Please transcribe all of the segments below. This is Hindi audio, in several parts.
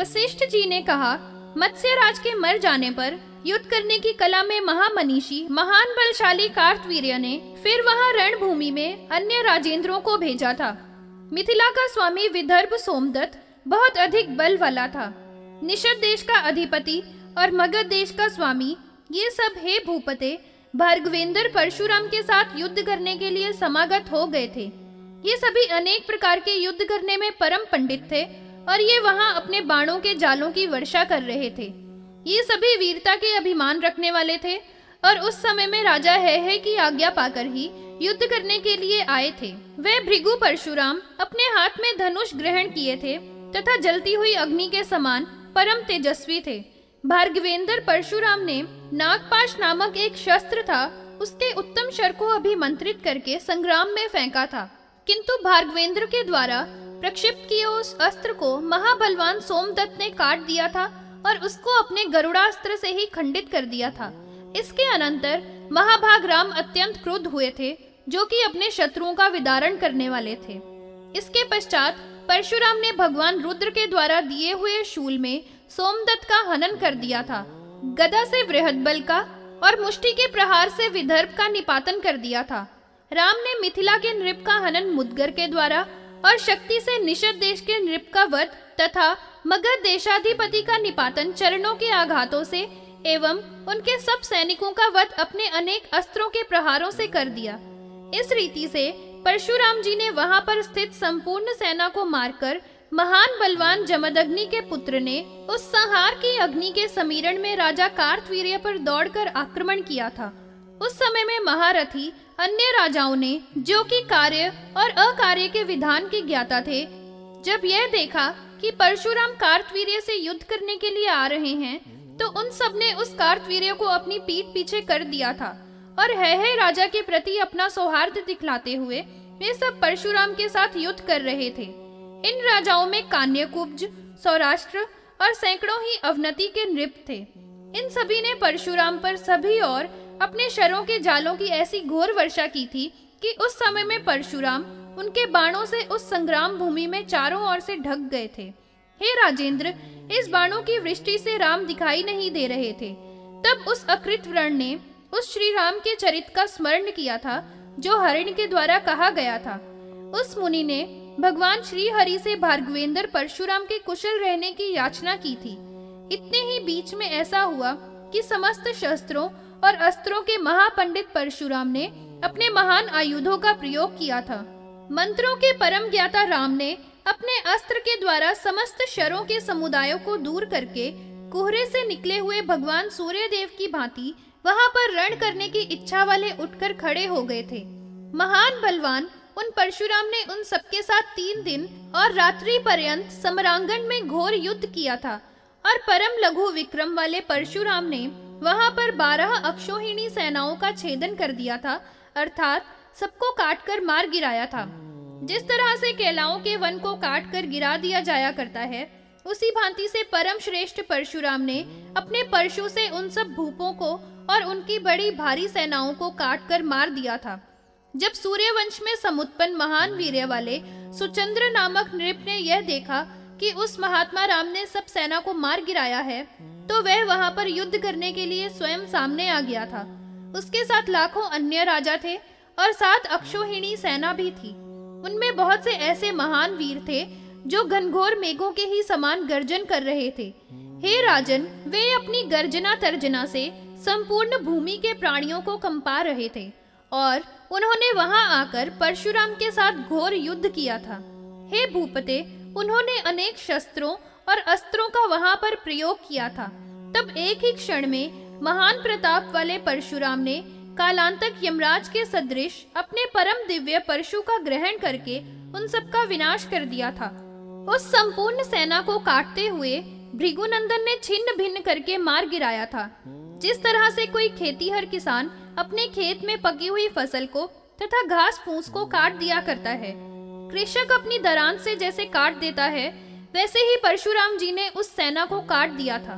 वशिष्ठ जी ने कहा मत्स्य राज के मर जाने पर युद्ध करने की कला में महामनीषी, महान बलशाली कार्तवीर्य ने फिर वहाँ रणभूमि में अन्य राजेंद्रों को भेजा था। मिथिला का स्वामी विदर्भ सोमदत्त बहुत अधिक बल वाला था। निषद देश का अधिपति और मगध देश का स्वामी, ये सब हे भूपते, भार्गवेंद्र परशुराम के साथ युद्ध करने के लिए समागत हो गए थे। ये सभी अनेक प्रकार के युद्ध करने में परम पंडित थे और ये वहाँ अपने बाणों के जालों की वर्षा कर रहे थे। ये सभी वीरता के अभिमान रखने वाले थे और उस समय में राजा है है की आज्ञा पाकर ही युद्ध करने के लिए आए थे। वे भृगु परशुराम अपने हाथ में धनुष ग्रहण किए थे तथा जलती हुई अग्नि के समान परम तेजस्वी थे। भार्गवेंद्र परशुराम ने नागपाश नामक एक शस्त्र था, उसके उत्तम शर को अभिमंत्रित करके संग्राम में फेंका था। किंतु भार्गवेंद्र के द्वारा प्रक्षिप्त किए उस अस्त्र को महाबलवान सोमदत्त ने काट दिया था और उसको अपने गरुड़ास्त्र से ही खंडित कर दिया था। इसके अनंतर महाभाग राम अत्यंत क्रुद्ध हुए थे, जो कि अपने शत्रुओं का विदारण करने वाले थे। इसके पश्चात परशुराम ने भगवान रुद्र के द्वारा दिए हुए शूल में सोमदत्त का हनन कर दिया था। गदा से वृहद बल का और मुष्टि के प्रहार से विदर्भ का निपातन कर दिया था। राम ने मिथिला के नृप का हनन मुदगर के द्वारा और शक्ति से निषद देश के नृप का वध तथा मगध देशाधिपति का निपातन चरणों के आघातों से एवं उनके सब सैनिकों का वध अपने अनेक अस्त्रों के प्रहारों से कर दिया। इस रीति से परशुराम जी ने वहाँ पर स्थित संपूर्ण सेना को मारकर महान बलवान जमदग्नि के पुत्र ने उस संहार की अग्नि के समीरण में राजा कार्तवीर्य पर दौड़कर आक्रमण किया था। उस समय में महारथी अन्य राजाओं ने जो कि कार्य और अकार्य के विधान के ज्ञाता थे जब यह देखा कि परशुराम कार्तवीर्य से युद्ध करने के लिए आ रहे हैं तो उन सबने उस कार्तवीर्य को अपनी पीठ पीछे कर दिया था और है, है राजा के प्रति अपना सौहार्द दिखलाते हुए वे सब परशुराम के साथ युद्ध कर रहे थे। इन राजाओं में कान्यकुब्ज सौराष्ट्र और सैकड़ों ही अवनति के नृप थे। इन सभी ने परशुराम पर सभी और अपने शरों के जालों की ऐसी घोर वर्षा की थी कि उस समय में परशुराम उनके बाणों से उस संग्राम भूमि में चारों ओर से ढक गए थे। हे राजेंद्र, इस बाणों की वृष्टि से राम दिखाई नहीं दे रहे थे। तब उस अकृत व्रण ने उस श्री राम के चरित का स्मरण किया था, जो हरिण के द्वारा कहा गया था। उस मुनि ने भगवान श्री हरि से भार्गवेंद्र परशुराम के कुशल रहने की याचना की थी। इतने ही बीच में ऐसा हुआ कि समस्त शस्त्रों और अस्त्रों के महापंडित परशुराम ने अपने महान आयुधों का प्रयोग किया था। मंत्रों के परम ज्ञाता राम ने अपने अस्त्र के द्वारा समस्त शरों के समुदायों को दूर करके कोहरे से निकले हुए भगवान सूर्य देव की भांति वहाँ पर रण करने की इच्छा वाले उठकर खड़े हो गए थे। महान बलवान उन परशुराम ने उन सबके साथ तीन दिन और रात्रि पर्यंत समरांगण में घोर युद्ध किया था और परम लघु विक्रम वाले परशुराम ने वहाँ पर बारह अक्षोहिणी सेनाओं का छेदन कर दिया था, अर्थात सबको काटकर मार गिराया था। जिस तरह से केलाओं के वन को काट कर गिरा दिया जाया करता है, उसी भांति से परम श्रेष्ठ परशुराम ने अपने परशु से उन सब भूपों को और उनकी बड़ी भारी सेनाओं को काट कर मार दिया था। जब सूर्यवंश में समुत्पन्न महान वीर वाले सुचंद्र नामक नृप ने यह देखा कि उस महात्मा राम ने सब सेना को मार गिराया है तो वह वहाँ पर युद्ध करने के लिए स्वयं सामने आ गया था। उसके साथ लाखों अन्य राजा थे और सात अक्षोहिणी सेना भी थी। उनमें बहुत से ऐसे महान वीर थे जो घनघोर मेघों के ही समान गर्जन कर रहे थे। हे राजन, वे अपनी गर्जना तर्जना से संपूर्ण भूमि के प्राणियों को कंपा रहे थे और उन्होंने वहाँ आकर परशुराम के साथ घोर युद्ध किया था। हे भूपते, उन्होंने अनेक शस्त्रों और अस्त्रों का वहाँ पर प्रयोग किया था। तब एक ही क्षण में महान प्रताप वाले परशुराम ने कालांतक यमराज के सदृश अपने परम दिव्य परशु का ग्रहण करके उन सबका विनाश कर दिया था। उस संपूर्ण सेना को काटते हुए भृगुनंदन ने छिन्न भिन्न करके मार गिराया था। जिस तरह से कोई खेतीहर किसान अपने खेत में पकी हुई फ़सल को तथा घास फूस को काट दिया करता है, कृषक अपनी दरान से जैसे काट देता है वैसे ही परशुराम जी ने उस सेना को काट दिया था।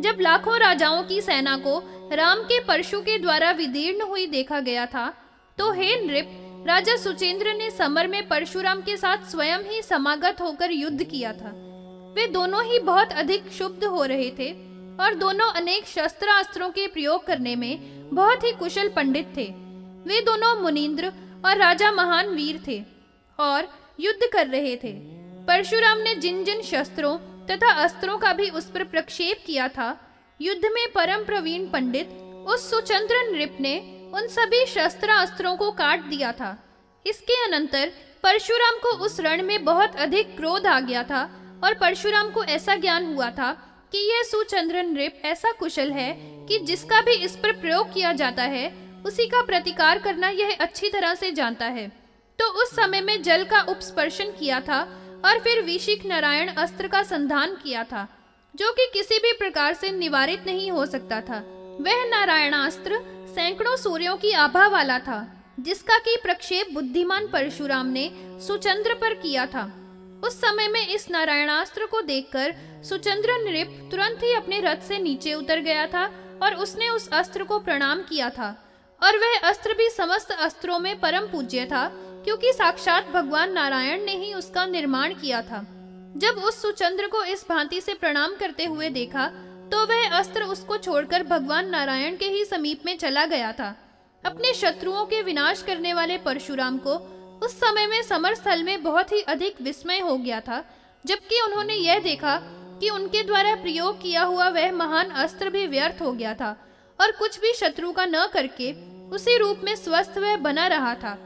जब लाखों राजाओं की सेना को राम के परशु के द्वारा विदीर्ण हुई देखा गया था तो हे नृप, राजा सुचेंद्र ने समर में परशुराम के साथ स्वयं ही समागत होकर युद्ध किया था। वे दोनों ही बहुत अधिक शुद्ध हो रहे थे और दोनों अनेक शस्त्र अस्त्रों के प्रयोग करने में बहुत ही कुशल पंडित थे। वे दोनों मुनिंद्र और राजा महान वीर थे और युद्ध कर रहे थे। परशुराम ने जिन जिन शस्त्रों तथा अस्त्रों का भी उस पर प्रक्षेप किया था, युद्ध में परम प्रवीण पंडित, उस सुचंद्र नृप ने उन सभी शस्त्र अस्त्रों को काट दिया था। इसके अनंतर परशुराम को उस रण में बहुत अधिक क्रोध आ गया था और परशुराम को ऐसा ज्ञान हुआ था कि यह सुचंद्र नृप ऐसा कुशल है कि जिसका भी इस पर प्रयोग किया जाता है, उसी का प्रतिकार करना यह अच्छी तरह से जानता है। तो उस समय में जल का उपस्पर्शन किया था और फिर विशिक नारायण अस्त्र का संधान किया था, जो कि किसी भी प्रकार से निवारित नहीं हो सकता था। वह नारायणास्त्र सैकड़ों सूर्यों की आभा वाला था, जिसका की प्रक्षेप बुद्धिमान परशुराम ने सुचंद्र पर किया था। उस समय में इस नारायणास्त्र को देखकर सुचंद्र नृप तुरंत ही अपने रथ से नीचे उतर गया था और उसने उस अस्त्र को प्रणाम किया था, और वह अस्त्र भी समस्त अस्त्रों में परम पूज्य था क्योंकि साक्षात भगवान नारायण ने ही उसका निर्माण किया था। जब उस सुचंद्र को इस भांति से प्रणाम करते हुए देखा तो वह अस्त्र उसको छोड़कर भगवान नारायण के ही समीप में चला गया था। अपने शत्रुओं के विनाश करने वाले परशुराम को उस समय में समर स्थल में बहुत ही अधिक विस्मय हो गया था, जबकि उन्होंने यह देखा कि उनके द्वारा प्रयोग किया हुआ वह महान अस्त्र भी व्यर्थ हो गया था, और कुछ भी शत्रु का न करके उसी रूप में स्वस्थ वह बना रहा था।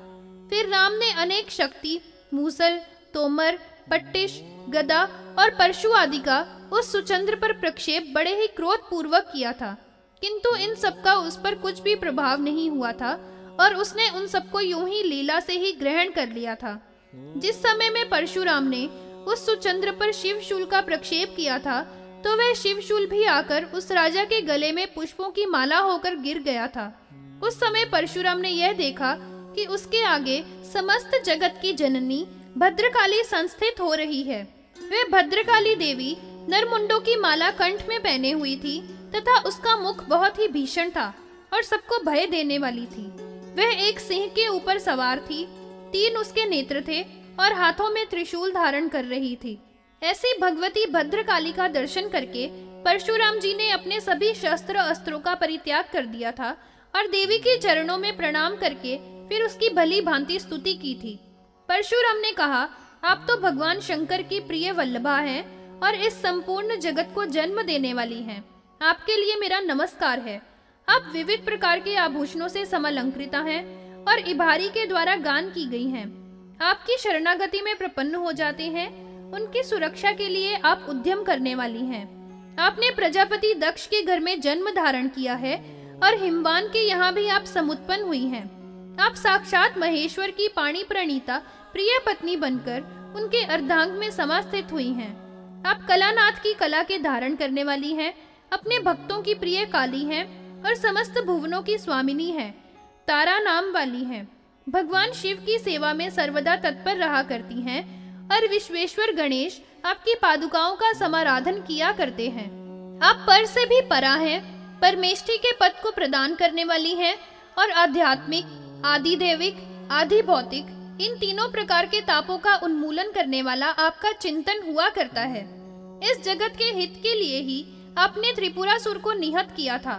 फिर राम ने अनेक शक्ति, मूसल, तोमर, पट्टिश, गदा और परशु आदि का उस सुचंद्र पर प्रक्षेप बड़े ही क्रोध पूर्वक किया था। किंतु इन सबका उस पर कुछ भी प्रभाव नहीं हुआ था और उसने उन सबको यूँ ही लीला से ही ग्रहण कर लिया था। जिस समय में परशुराम ने उस सुचंद्र पर शिवशूल का प्रक्षेप किया था तो वह शिवशूल भी आकर उस राजा के गले में पुष्पों की माला होकर गिर गया था। उस समय परशुराम ने यह देखा कि उसके आगे समस्त जगत की जननी भद्रकाली संस्थित हो रही है। वे भद्रकाली देवी नरमुंडों की माला कंठ में पहने हुई थी तथा उसका मुख बहुत ही भीषण था और सबको भय देने वाली थी। वह एक सिंह के ऊपर सवार थी। तीन उसके नेत्र थे और हाथों में त्रिशूल धारण कर रही थी। ऐसी भगवती भद्रकाली का दर्शन करके परशुराम जी ने अपने सभी शस्त्र अस्त्रों का परित्याग कर दिया था और देवी के चरणों में प्रणाम करके फिर उसकी भली भांति स्तुति की थी। परशुराम ने कहा, आप तो भगवान शंकर की प्रिय वल्लभा हैं और इस संपूर्ण जगत को जन्म देने वाली हैं। आपके लिए मेरा नमस्कार है। आप विविध प्रकार के आभूषणों से समलंकृता हैं और इबारी के द्वारा गान की गई हैं। आपकी शरणागति में प्रपन्न हो जाते हैं। उनकी सुरक्षा के लिए आप उद्यम करने वाली हैं। आपने प्रजापति दक्ष के घर में जन्म धारण किया है और हिमवान के यहाँ भी आप समुत्पन्न हुई हैं। आप साक्षात महेश्वर की पाणी प्रणीता, प्रिय पत्नी बनकर उनके अर्धांग में समास्थित हुई हैं। आप कलानाथ की कला के धारण करने वाली हैं, अपने भक्तों की प्रिय काली हैं और समस्त भुवनों की स्वामिनी हैं, तारा नाम वाली हैं। भगवान शिव की सेवा में सर्वदा तत्पर रहा करती हैं और विश्वेश्वर गणेश आपकी पादुकाओं का समाराधन किया करते हैं। आप पर से भी परा हैं परमेष्ठी के पद को प्रदान करने वाली हैं और आध्यात्मिक आदि देविक आदि भौतिक इन तीनों प्रकार के तापों का उन्मूलन करने वाला आपका चिंतन हुआ करता है। इस जगत के हित के लिए ही आपने त्रिपुरासुर को निहत किया था।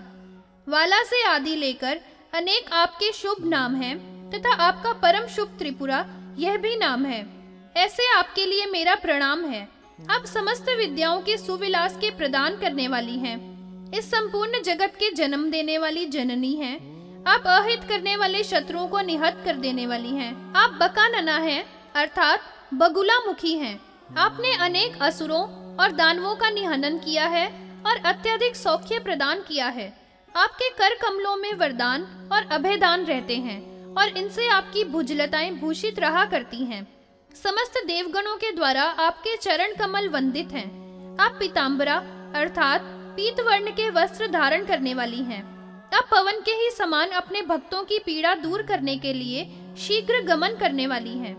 वाला से आदि लेकर अनेक आपके शुभ नाम हैं तथा आपका परम शुभ त्रिपुरा यह भी नाम है। ऐसे आपके लिए मेरा प्रणाम है। आप समस्त विद्याओं के सुविलास के प्रदान करने वाली हैं। इस संपूर्ण जगत के जन्म देने वाली जननी है। आप अहित करने वाले शत्रुओं को निहत कर देने वाली हैं। आप बकानना हैं, अर्थात बगुला मुखी हैं। आपने अनेक असुरों और दानवों का निहनन किया है और अत्यधिक सौख्य प्रदान किया है। आपके कर कमलों में वरदान और अभेदान रहते हैं और इनसे आपकी भुजलताएँ भूषित रहा करती हैं। समस्त देवगणों के द्वारा आपके चरण कमल वंदित हैं। आप पिताम्बरा अर्थात पीत वर्ण के वस्त्र धारण करने वाली हैं। अब पवन के ही समान अपने भक्तों की पीड़ा दूर करने के लिए शीघ्र गमन करने वाली हैं।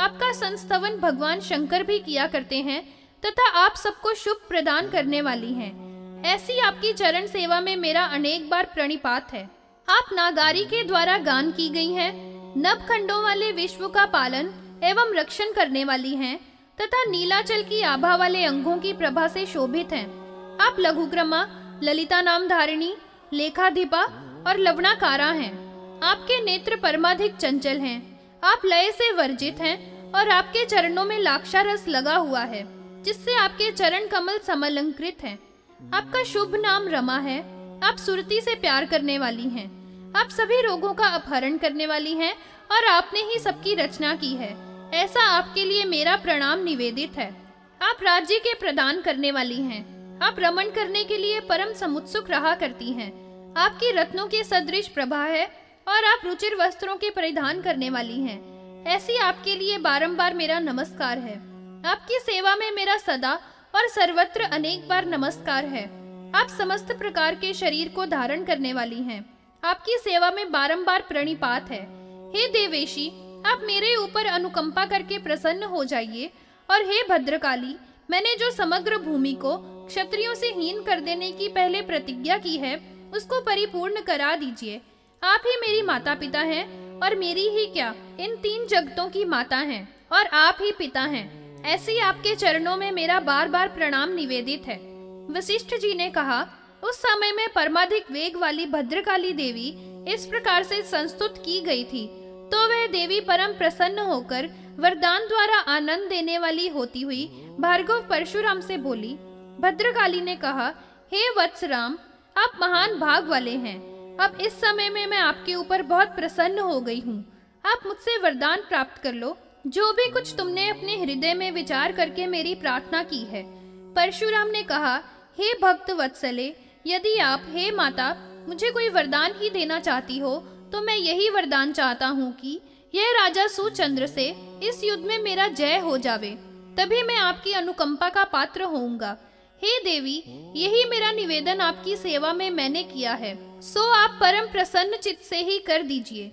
आपका संस्तवन भगवान शंकर भी किया करते हैं, तथा आप सबको शुभ प्रदान करने वाली हैं। ऐसी आपकी चरण सेवा में मेरा अनेक बार प्रणिपात है। आप नागारी के द्वारा गान की गई हैं नव खंडों वाले विश्व का पालन एवं रक्षण करने वाली हैं, तथा नीलाचल की आभा वाले अंगों की प्रभा से शोभित हैं। आप लघुग्रमा, ललिता नाम धारिणी लेखाधिपा और लवणाकारा हैं। आपके नेत्र परमाधिक चंचल हैं। आप लय से वर्जित हैं और आपके चरणों में लाक्षारस लगा हुआ है, जिससे आपके चरण कमल समलंकृत हैं। आपका शुभ नाम रमा है। आप सुरती से प्यार करने वाली हैं। आप सभी रोगों का अपहरण करने वाली हैं और आपने ही सबकी रचना की है। ऐसा आपके लिए मेरा प्रणाम निवेदित है। आप राज्य के प्रदान करने वाली हैं। आप रमन करने के लिए परम समुत्सुक रहा करती हैं। आपकी रत्नों के सदृश प्रभा है और आप रुचिर वस्त्रों के परिधान करने वाली हैं। ऐसी आपके लिए बारंबार मेरा नमस्कार है। आपकी सेवा में मेरा सदा और सर्वत्र अनेक बार नमस्कार है। आप समस्त प्रकार के शरीर को धारण करने वाली हैं। आपकी सेवा में बारंबार प्रणिपात है। हे देवेशी, आप मेरे ऊपर अनुकंपा करके प्रसन्न हो जाइए। और हे भद्रकाली, मैंने जो समग्र भूमि को क्षत्रियों से हीन कर देने की पहले प्रतिज्ञा की है, उसको परिपूर्ण करा दीजिए। आप ही मेरी माता पिता हैं, और मेरी ही क्या? इन तीन जगतों की माता हैं, और आप ही पिता हैं। ऐसी आपके चरणों में मेरा बार बार प्रणाम निवेदित है। वशिष्ठ जी ने कहा, उस समय में परमाधिक वेग वाली भद्रकाली देवी इस प्रकार से संस्तुत की गई थी तो वह देवी परम प्रसन्न होकर वरदान द्वारा आनंद देने वाली होती हुई भार्गव परशुराम से बोली भद्रकाली ने कहा, हे वत्सराम, आप महान भाग वाले हैं। अब इस समय में मैं आपके ऊपर बहुत प्रसन्न हो गई हूँ। आप मुझसे वरदान प्राप्त कर लो। जो भी कुछ तुमने अपने हृदय में विचार करके मेरी प्रार्थना की है। परशुराम ने कहा, हे भक्त वत्सले, यदि आप, हे माता, मुझे कोई वरदान ही देना चाहती हो तो मैं यही वरदान चाहता हूँ कि यह राजा सुचंद्र से इस युद्ध में मेरा जय हो जावे। तभी मैं आपकी अनुकंपा का पात्र होऊँगा। हे देवी, यही मेरा निवेदन आपकी सेवा में मैंने किया है। सो आप परम प्रसन्न चित्त से ही कर दीजिए।